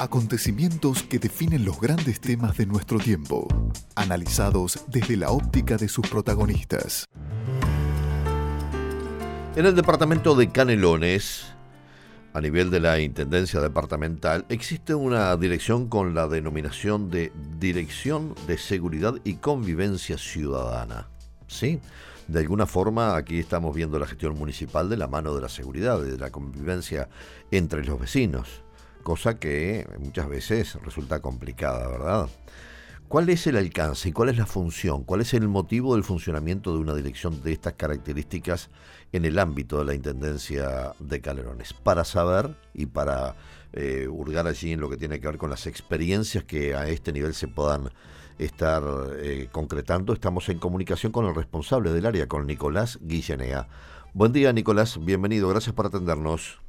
Acontecimientos que definen los grandes temas de nuestro tiempo, analizados desde la óptica de sus protagonistas. En el departamento de Canelones, a nivel de la Intendencia Departamental, existe una dirección con la denominación de Dirección de Seguridad y Convivencia Ciudadana. ¿Sí? De alguna forma, aquí estamos viendo la gestión municipal de la mano de la seguridad y de la convivencia entre los vecinos cosa que muchas veces resulta complicada, ¿verdad? ¿Cuál es el alcance y cuál es la función? ¿Cuál es el motivo del funcionamiento de una dirección de estas características en el ámbito de la Intendencia de Calerones? Para saber y para eh, hurgar allí en lo que tiene que ver con las experiencias que a este nivel se puedan estar eh, concretando, estamos en comunicación con el responsable del área, con Nicolás Guillenea. Buen día, Nicolás, bienvenido, gracias por atendernos.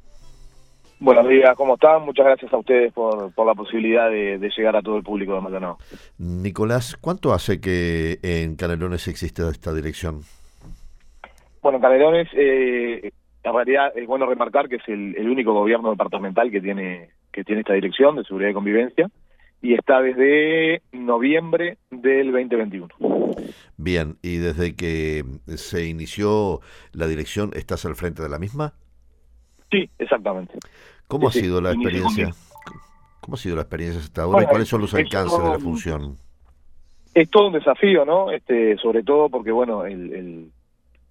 Buenos días, ¿cómo están? Muchas gracias a ustedes por, por la posibilidad de, llegar a todo el público de Maldonado. Nicolás, ¿cuánto hace que en Canelones existe esta dirección? Bueno, en Canelones, eh, en realidad es bueno remarcar que es el, único gobierno departamental que tiene, que tiene esta dirección de seguridad y convivencia y está desde noviembre del 2021. Bien, ¿y desde que se inició la dirección estás al frente de la misma? Sí, exactamente. ¿Cómo ha sido la experiencia? ¿Cómo ha sido la experiencia hasta ahora y cuáles son los alcances de la función? Es todo un desafío, ¿no? Este, sobre todo porque, bueno, el, el,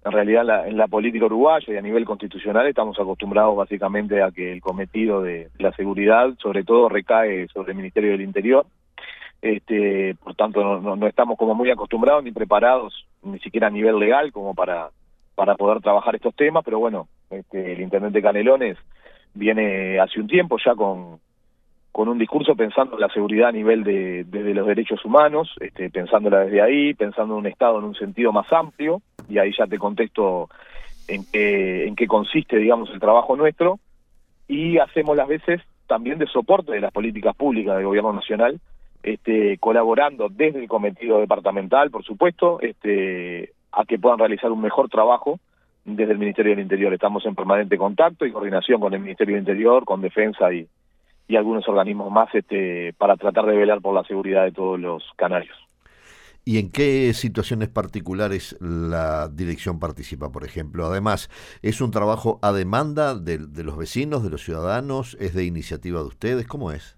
en realidad en la política uruguaya y a nivel constitucional estamos acostumbrados básicamente a que el cometido de la seguridad, sobre todo, recae sobre el Ministerio del Interior. Este, por tanto, no, no estamos como muy acostumbrados ni preparados, ni siquiera a nivel legal, como para para poder trabajar estos temas, pero bueno, este, el intendente Canelones viene hace un tiempo ya con, con un discurso pensando en la seguridad a nivel de, los derechos humanos, este, pensándola desde ahí, pensando en un Estado en un sentido más amplio, y ahí ya te contesto en qué, en qué consiste, digamos, el trabajo nuestro, y hacemos las veces también de soporte de las políticas públicas del gobierno nacional, este, colaborando desde el cometido departamental, por supuesto, este, a que puedan realizar un mejor trabajo desde el Ministerio del Interior. Estamos en permanente contacto y coordinación con el Ministerio del Interior, con Defensa y, y algunos organismos más este, para tratar de velar por la seguridad de todos los canarios. ¿Y en qué situaciones particulares la dirección participa, por ejemplo? Además, ¿es un trabajo a demanda de, de, los vecinos, de los ciudadanos? ¿Es de iniciativa de ustedes? ¿Cómo es?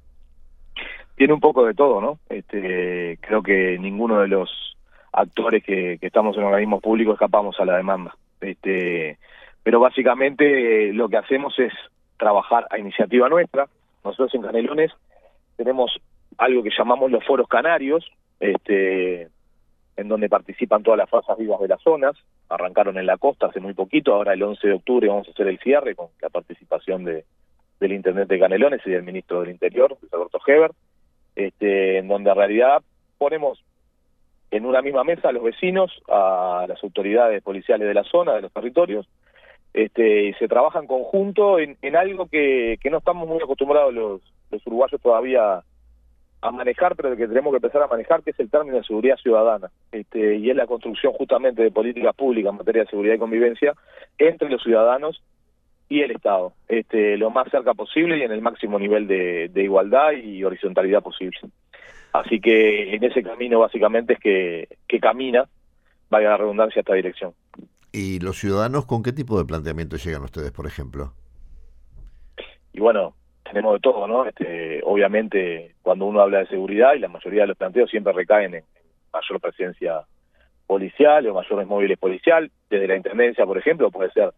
Tiene un poco de todo, ¿no? Este, creo que ninguno de los actores que, estamos en organismos públicos escapamos a la demanda. Este, pero básicamente lo que hacemos es trabajar a iniciativa nuestra. Nosotros en Canelones tenemos algo que llamamos los foros canarios, este, en donde participan todas las fuerzas vivas de las zonas. Arrancaron en la costa hace muy poquito, ahora el 11 de octubre vamos a hacer el cierre con la participación de, del intendente de Canelones y del ministro del Interior, Alberto Heber, este, en donde en realidad ponemos en una misma mesa a los vecinos, a las autoridades policiales de la zona, de los territorios, este, y se trabaja en conjunto en, algo que, no estamos muy acostumbrados los, los uruguayos todavía a manejar, pero que tenemos que empezar a manejar, que es el término de seguridad ciudadana, este, y es la construcción justamente de políticas públicas en materia de seguridad y convivencia entre los ciudadanos y el Estado, este, lo más cerca posible y en el máximo nivel de, de igualdad y horizontalidad posible. Así que en ese camino básicamente es que, que camina, vaya la redundancia, esta dirección. ¿Y los ciudadanos con qué tipo de planteamiento llegan ustedes, por ejemplo? Y bueno, tenemos de todo, ¿no? Este, obviamente, cuando uno habla de seguridad, y la mayoría de los planteos siempre recaen en mayor presencia policial o mayores móviles policial, desde la intendencia, por ejemplo, puede ser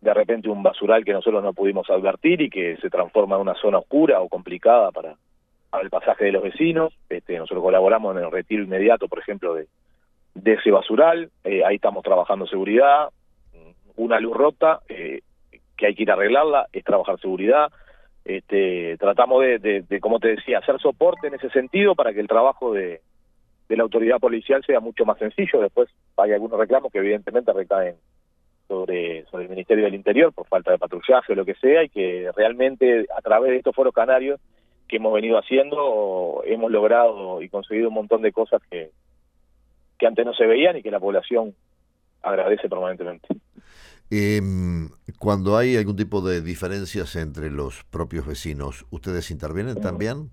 de repente un basural que nosotros no pudimos advertir y que se transforma en una zona oscura o complicada para, al pasaje de los vecinos. Este, nosotros colaboramos en el retiro inmediato, por ejemplo, de, de ese basural. Eh, ahí estamos trabajando seguridad. Una luz rota, eh, que hay que ir a arreglarla, es trabajar seguridad. Este, tratamos de, de, como te decía, hacer soporte en ese sentido para que el trabajo de, de la autoridad policial sea mucho más sencillo. Después hay algunos reclamos que evidentemente recaen sobre, sobre el Ministerio del Interior por falta de patrullaje o lo que sea, y que realmente a través de estos foros canarios que hemos venido haciendo, hemos logrado y conseguido un montón de cosas que, que antes no se veían y que la población agradece permanentemente. Em, cuando hay algún tipo de diferencias entre los propios vecinos, ¿ustedes intervienen también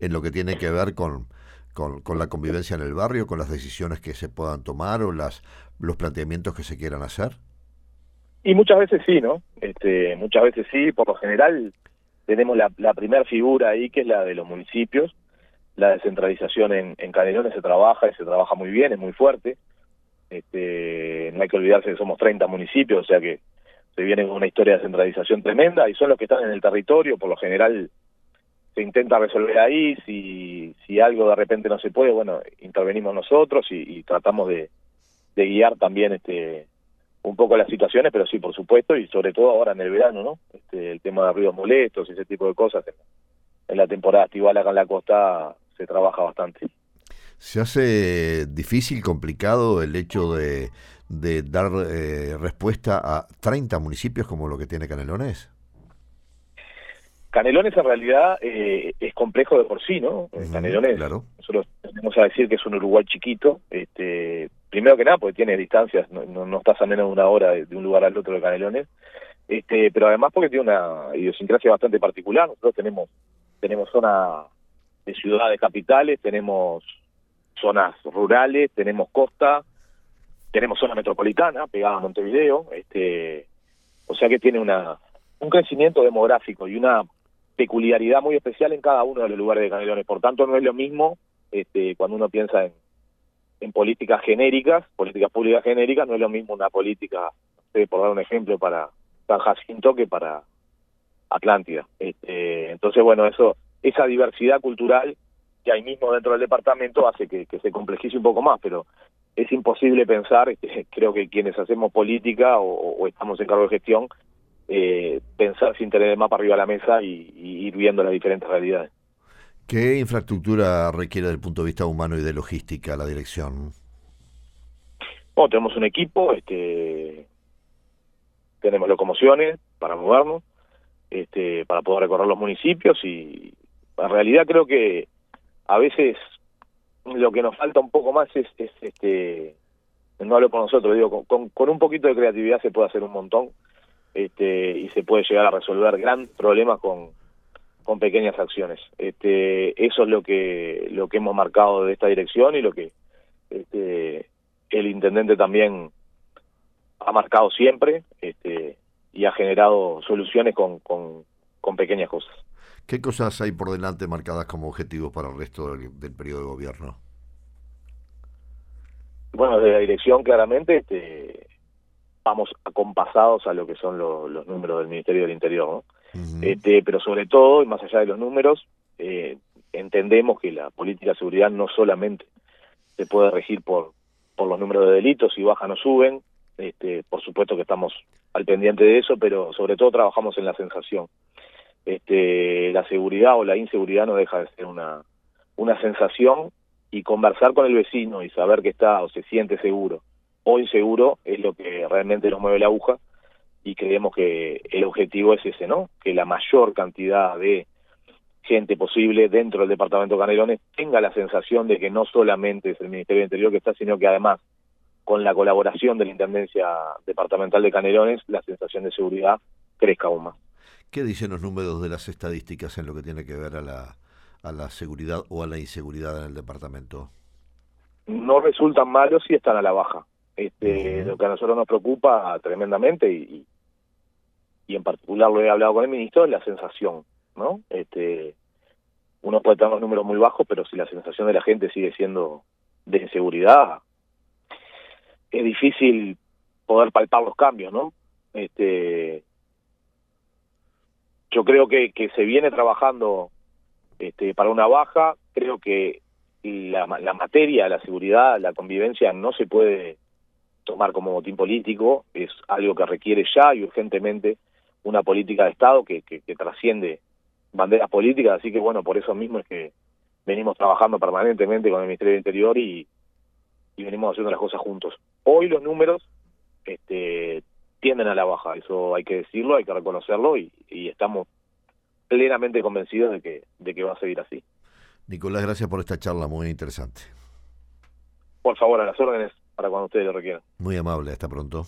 en lo que tiene que ver con, con, la convivencia en el barrio, con las decisiones que se puedan tomar o las los planteamientos que se quieran hacer? Y muchas veces sí, ¿no? Este, muchas veces sí, por lo general tenemos la, la primera figura ahí que es la de los municipios, la descentralización en, en Canelones se trabaja y se trabaja muy bien, es muy fuerte. Este, no hay que olvidarse que somos 30 municipios, o sea que se viene con una historia de centralización tremenda y son los que están en el territorio, por lo general se intenta resolver ahí, si, algo de repente no se puede, bueno, intervenimos nosotros y, tratamos de, de, guiar también este un poco las situaciones, pero sí, por supuesto, y sobre todo ahora en el verano, ¿no? Este, el tema de ruidos molestos y ese tipo de cosas, en la temporada estival acá en la costa se trabaja bastante. ¿Se hace difícil, complicado el hecho de, de dar eh, respuesta a 30 municipios como lo que tiene Canelones? Canelones en realidad eh, es complejo de por sí, ¿no? Canelones, claro. nosotros tenemos a decir que es un Uruguay chiquito, este, primero que nada porque tiene distancias, no, no, estás a menos de una hora de, un lugar al otro de Canelones, este, pero además porque tiene una idiosincrasia bastante particular, nosotros tenemos, tenemos zona de ciudades capitales, tenemos zonas rurales, tenemos costa, tenemos zona metropolitana pegada a Montevideo, este, o sea que tiene una un crecimiento demográfico y una peculiaridad muy especial en cada uno de los lugares de Canelones. Por tanto, no es lo mismo este, cuando uno piensa en, en políticas genéricas, políticas públicas genéricas, no es lo mismo una política, por dar un ejemplo, para San Jacinto que para Atlántida. Este, entonces, bueno, eso esa diversidad cultural que hay mismo dentro del departamento hace que, se complejice un poco más, pero es imposible pensar, este, creo que quienes hacemos política o, estamos en cargo de gestión, eh, pensar sin tener el mapa arriba de la mesa y, ir viendo las diferentes realidades. ¿Qué infraestructura requiere desde el punto de vista humano y de logística la dirección? Bueno, tenemos un equipo, este, tenemos locomociones para movernos, este, para poder recorrer los municipios y, en realidad creo que a veces lo que nos falta un poco más es, este no hablo por nosotros digo con, con, un poquito de creatividad se puede hacer un montón este y se puede llegar a resolver gran problemas con con pequeñas acciones este eso es lo que lo que hemos marcado de esta dirección y lo que este el intendente también ha marcado siempre este y ha generado soluciones con, con, con pequeñas cosas ¿Qué cosas hay por delante marcadas como objetivos para el resto del, periodo de gobierno? Bueno, de la dirección claramente este, vamos acompasados a lo que son los números del Ministerio del Interior, ¿no? Este, pero sobre todo, y más allá de los números, eh, entendemos que la política de seguridad no solamente se puede regir por, por los números de delitos, si bajan o suben, este, por supuesto que estamos al pendiente de eso, pero sobre todo trabajamos en la sensación. Este, la seguridad o la inseguridad no deja de ser una, una sensación y conversar con el vecino y saber que está o se siente seguro o inseguro es lo que realmente nos mueve la aguja y creemos que el objetivo es ese, ¿no? Que la mayor cantidad de gente posible dentro del departamento de Canelones tenga la sensación de que no solamente es el Ministerio del Interior que está, sino que además con la colaboración de la Intendencia Departamental de Canelones, la sensación de seguridad crezca aún más. ¿Qué dicen los números de las estadísticas en lo que tiene que ver a la, a la seguridad o a la inseguridad en el departamento? No resultan malos y están a la baja. Este, Lo que a nosotros nos preocupa tremendamente y, y en particular lo he hablado con el ministro es la sensación, ¿no? Este, uno puede tener los números muy bajos, pero si la sensación de la gente sigue siendo de inseguridad, es difícil poder palpar los cambios, ¿no? Este, yo creo que, que se viene trabajando este, para una baja, creo que la, la materia, la seguridad, la convivencia no se puede tomar como motín político, es algo que requiere ya y urgentemente una política de Estado que, que, trasciende banderas políticas, así que bueno, por eso mismo es que venimos trabajando permanentemente con el Ministerio del Interior y, y venimos haciendo las cosas juntos. Hoy los números este, tienden a la baja, eso hay que decirlo, hay que reconocerlo y, estamos plenamente convencidos de que, de que va a seguir así. Nicolás, gracias por esta charla muy interesante. Por favor, a las órdenes para cuando ustedes lo requieran. Muy amable, hasta pronto.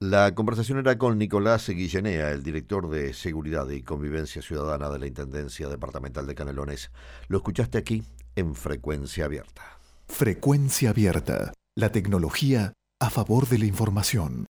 La conversación era con Nicolás Guillenea, el director de Seguridad y Convivencia Ciudadana de la Intendencia Departamental de Canelones. Lo escuchaste aquí en Frecuencia Abierta. Frecuencia Abierta, la tecnología a favor de la información.